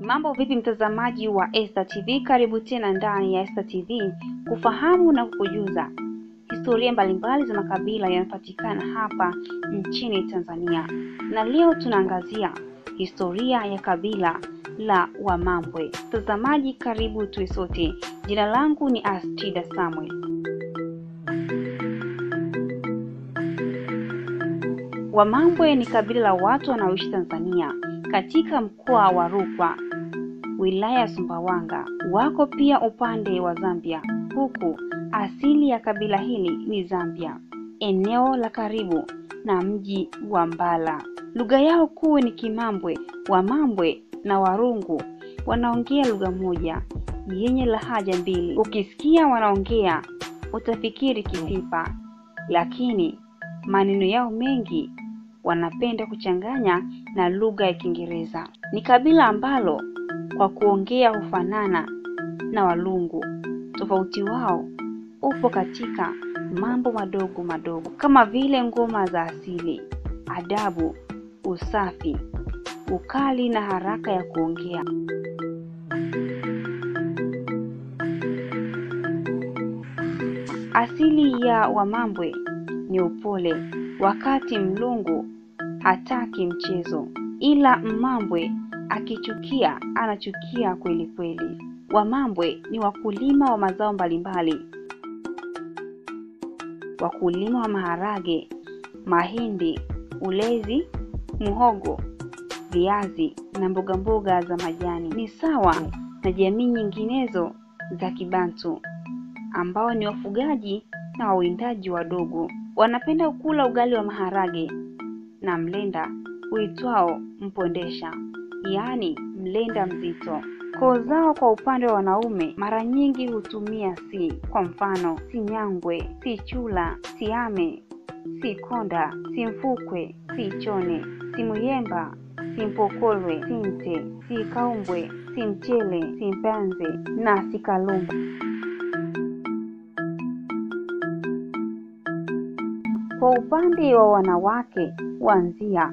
Mambo vipi mtazamaji wa Esta TV, karibu tena ndani ya Esta TV kufahamu na kukujuza historia mbalimbali za makabila yanayopatikana hapa nchini Tanzania, na leo tunaangazia historia ya kabila la Wamambwe. Mtazamaji, karibu tuwe sote. Jina langu ni Astida Samuel. Wamambwe ni kabila la watu wanaoishi Tanzania katika mkoa wa Rukwa, wilaya ya Sumbawanga. Wako pia upande wa Zambia, huku asili ya kabila hili ni Zambia, eneo la karibu na mji wa Mbala. Lugha yao kuu ni Kimambwe. Wamambwe na Warungu wanaongea lugha moja yenye lahaja mbili. Ukisikia wanaongea utafikiri Kifipa, lakini maneno yao mengi wanapenda kuchanganya na lugha ya Kiingereza. Ni kabila ambalo kwa kuongea hufanana na Walungu. Tofauti wao upo katika mambo madogo madogo kama vile ngoma za asili, adabu, usafi, ukali na haraka ya kuongea. Asili ya Wamambwe ni upole, wakati Mlungu hataki mchezo, ila Mmambwe akichukia anachukia kweli kweli. Wamambwe ni wakulima wa mazao mbalimbali, wakulima wa maharage, mahindi, ulezi, muhogo, viazi na mboga mboga za majani. Ni sawa na jamii nyinginezo za Kibantu ambao ni wafugaji na wawindaji wadogo. Wanapenda kula ugali wa maharage na mlenda uitwao mpondesha, yaani mlenda mzito. Koo zao kwa upande wa wanaume mara nyingi hutumia si, kwa mfano si Nyangwe, si Chula, si Ame, si Konda, si Mfukwe, si Chone, si Muyemba, Kwa upande wa wanawake huanzia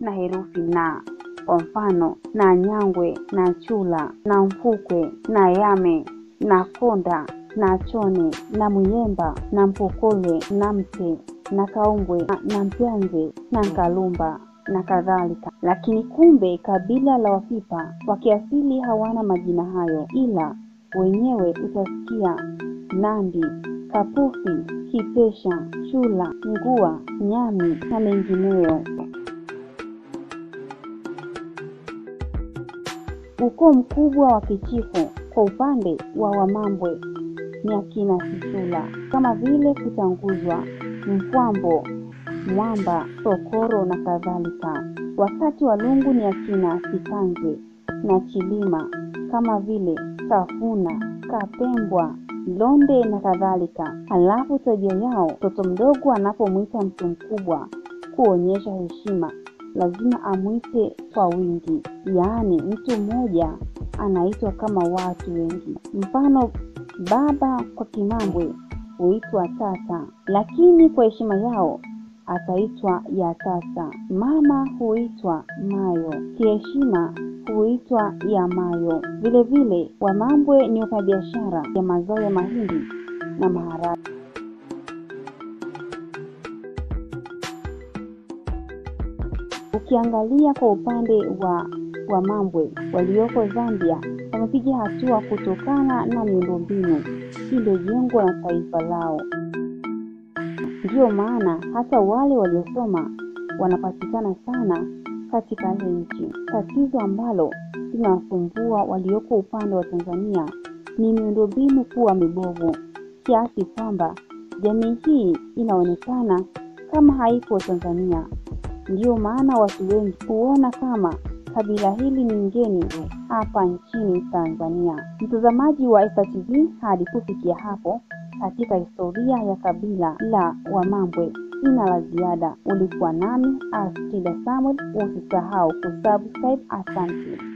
na herufi na, kwa mfano na Nyangwe na Chula na Mfukwe na Yame na Konda na Chone na Muyemba na mpokole na Mte na kaungwe na, na Mpyanze na Nkalumba na kadhalika. Lakini kumbe kabila la Wafipa kwa kiasili hawana majina hayo, ila wenyewe utasikia Nandi, Kapufi, Kipesha, Chula, Ngua, Nyami na mengineyo. Ukoo mkubwa wa kichifu kwa upande wa Wamambwe ni akina Sichula kama vile Kutanguzwa, Mfwambo, Mwamba, Sokoro na kadhalika. Wakati wa lungu ni akina Sikanze na Chilima kama vile Kafuna, Kapembwa, Londe na kadhalika. Halafu tabia yao, mtoto mdogo anapomwita mtu mkubwa kuonyesha heshima, lazima amwite kwa wingi, yaani mtu mmoja anaitwa kama watu wengi. Mfano, baba kwa Kimambwe huitwa tata, lakini kwa heshima yao ataitwa ya tata. Mama huitwa mayo, kiheshima huitwa ya mayo. Vile vile Wamambwe ni wafanyabiashara ya mazao ya mahindi na maharage. Ukiangalia kwa upande wa Wamambwe walioko Zambia wamepiga hatua kutokana na miundombinu iliyojengwa na taifa lao. Ndiyo maana hata wale waliosoma wanapatikana sana katika nchi. Tatizo ambalo linawasumbua walioko upande wa Tanzania ni miundombinu kuwa mibovu kiasi kwamba jamii hii inaonekana kama haipo Tanzania. Ndiyo maana watu wengi huona kama kabila hili ni ngeni hapa nchini Tanzania. Mtazamaji wa Esta TV, hadi kufikia hapo katika historia ya kabila la Wamambwe sina la ziada. Ulikuwa nami Astida Samuel, usisahau kusubscribe. Asante.